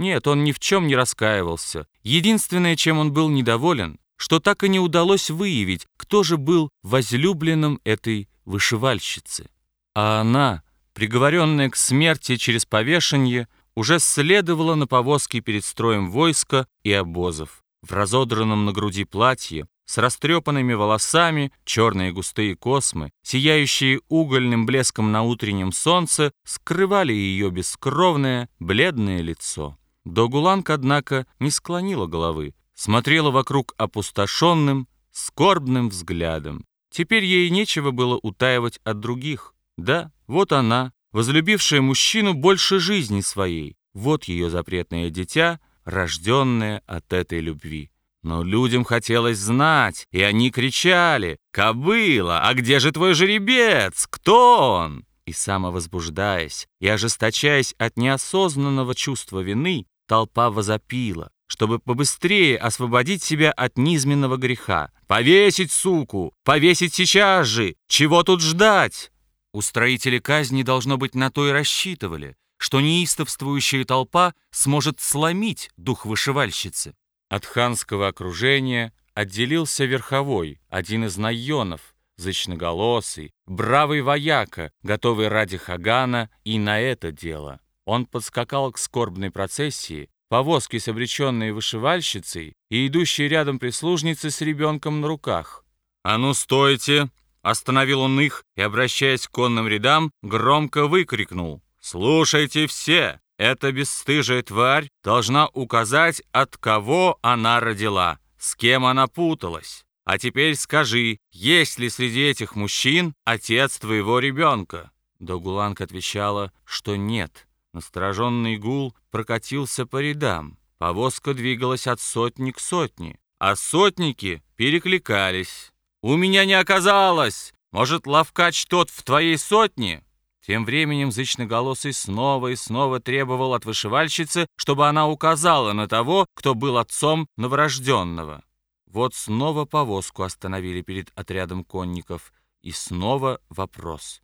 Нет, он ни в чем не раскаивался. Единственное, чем он был недоволен, что так и не удалось выявить, кто же был возлюбленным этой вышивальщицы. А она, приговоренная к смерти через повешение, уже следовала на повозке перед строем войска и обозов. В разодранном на груди платье, с растрепанными волосами, черные густые космы, сияющие угольным блеском на утреннем солнце, скрывали ее бескровное, бледное лицо. Догуланг, однако, не склонила головы, смотрела вокруг опустошенным, скорбным взглядом. Теперь ей нечего было утаивать от других. Да, вот она, возлюбившая мужчину больше жизни своей. Вот ее запретное дитя, рожденное от этой любви. Но людям хотелось знать, и они кричали «Кобыла, а где же твой жеребец? Кто он?» И самовозбуждаясь и ожесточаясь от неосознанного чувства вины, толпа возопила, чтобы побыстрее освободить себя от низменного греха. «Повесить, суку! Повесить сейчас же! Чего тут ждать?» Устроители казни, должно быть, на то и рассчитывали, что неистовствующая толпа сможет сломить дух вышивальщицы. От ханского окружения отделился верховой, один из найонов, зычноголосый, бравый вояка, готовый ради Хагана и на это дело. Он подскакал к скорбной процессии, повозке с обреченной вышивальщицей и идущей рядом прислужницы с ребенком на руках. «А ну, стойте!» Остановил он их и, обращаясь к конным рядам, громко выкрикнул. «Слушайте все! Эта бесстыжая тварь должна указать, от кого она родила, с кем она путалась. А теперь скажи, есть ли среди этих мужчин отец твоего ребенка?» Догуланг отвечала, что нет. Настороженный гул прокатился по рядам. Повозка двигалась от сотни к сотне, а сотники перекликались. «У меня не оказалось! Может, лавкач тот в твоей сотне?» Тем временем зычноголосый снова и снова требовал от вышивальщицы, чтобы она указала на того, кто был отцом новорожденного. Вот снова повозку остановили перед отрядом конников, и снова вопрос.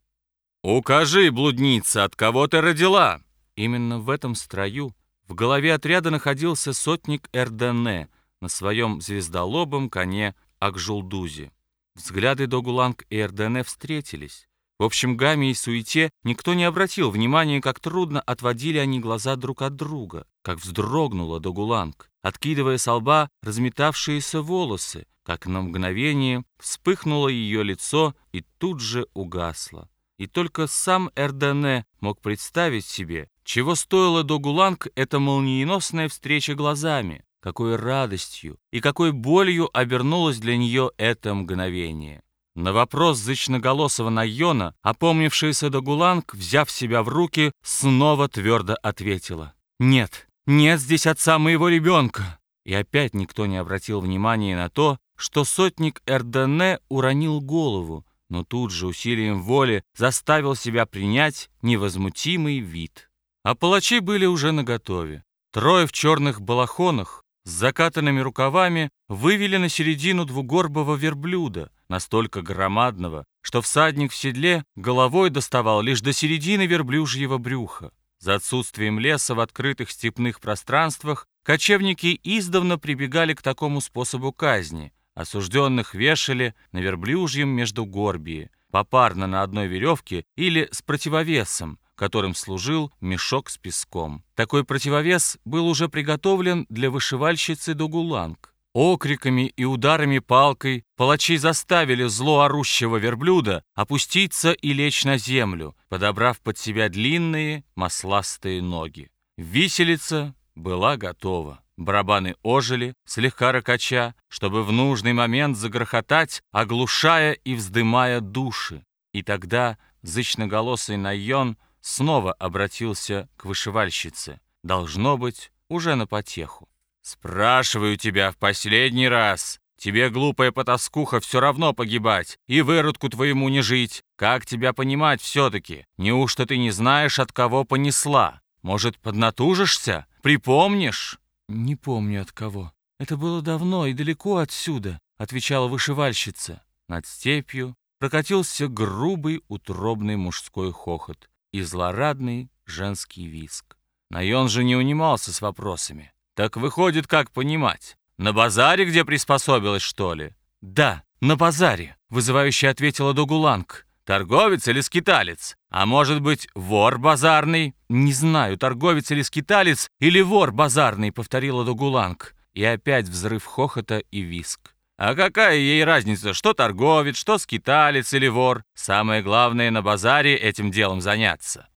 «Укажи, блудница, от кого ты родила?» Именно в этом строю в голове отряда находился сотник Эрдене на своем звездолобом коне Акжулдузе. Взгляды Догуланг и Эрдене встретились. В общем гамме и суете никто не обратил внимания, как трудно отводили они глаза друг от друга, как вздрогнула Догуланг, откидывая со лба разметавшиеся волосы, как на мгновение вспыхнуло ее лицо и тут же угасло. И только сам Эрдене мог представить себе, чего стоила Догуланг эта молниеносная встреча глазами, какой радостью и какой болью обернулось для нее это мгновение. На вопрос зычноголосого Найона, опомнившаяся Дагуланг, взяв себя в руки, снова твердо ответила. «Нет, нет здесь отца моего ребенка!» И опять никто не обратил внимания на то, что сотник Эрдене уронил голову, но тут же усилием воли заставил себя принять невозмутимый вид. А палачи были уже наготове. Трое в черных балахонах, с закатанными рукавами вывели на середину двугорбого верблюда, настолько громадного, что всадник в седле головой доставал лишь до середины верблюжьего брюха. За отсутствием леса в открытых степных пространствах кочевники издавна прибегали к такому способу казни. Осужденных вешали на верблюжьем между горбии, попарно на одной веревке или с противовесом, которым служил мешок с песком. Такой противовес был уже приготовлен для вышивальщицы Дугуланг. Окриками и ударами палкой палачи заставили зло орущего верблюда опуститься и лечь на землю, подобрав под себя длинные масластые ноги. Виселица была готова. Барабаны ожили, слегка ракача, чтобы в нужный момент загрохотать, оглушая и вздымая души. И тогда зычноголосый Найон снова обратился к вышивальщице. Должно быть, уже на потеху. «Спрашиваю тебя в последний раз. Тебе, глупая потаскуха, все равно погибать, и выродку твоему не жить. Как тебя понимать все-таки? Неужто ты не знаешь, от кого понесла? Может, поднатужишься? Припомнишь?» «Не помню от кого. Это было давно и далеко отсюда», — отвечала вышивальщица. Над степью прокатился грубый утробный мужской хохот и злорадный женский виск. Найон же не унимался с вопросами. «Так выходит, как понимать? На базаре, где приспособилась, что ли?» «Да, на базаре», — вызывающе ответила Догуланг. «Торговец или скиталец? А может быть, вор базарный?» «Не знаю, торговец или скиталец, или вор базарный», — повторила Догуланг. И опять взрыв хохота и виск. А какая ей разница, что торговец, что скиталец или вор? Самое главное на базаре этим делом заняться.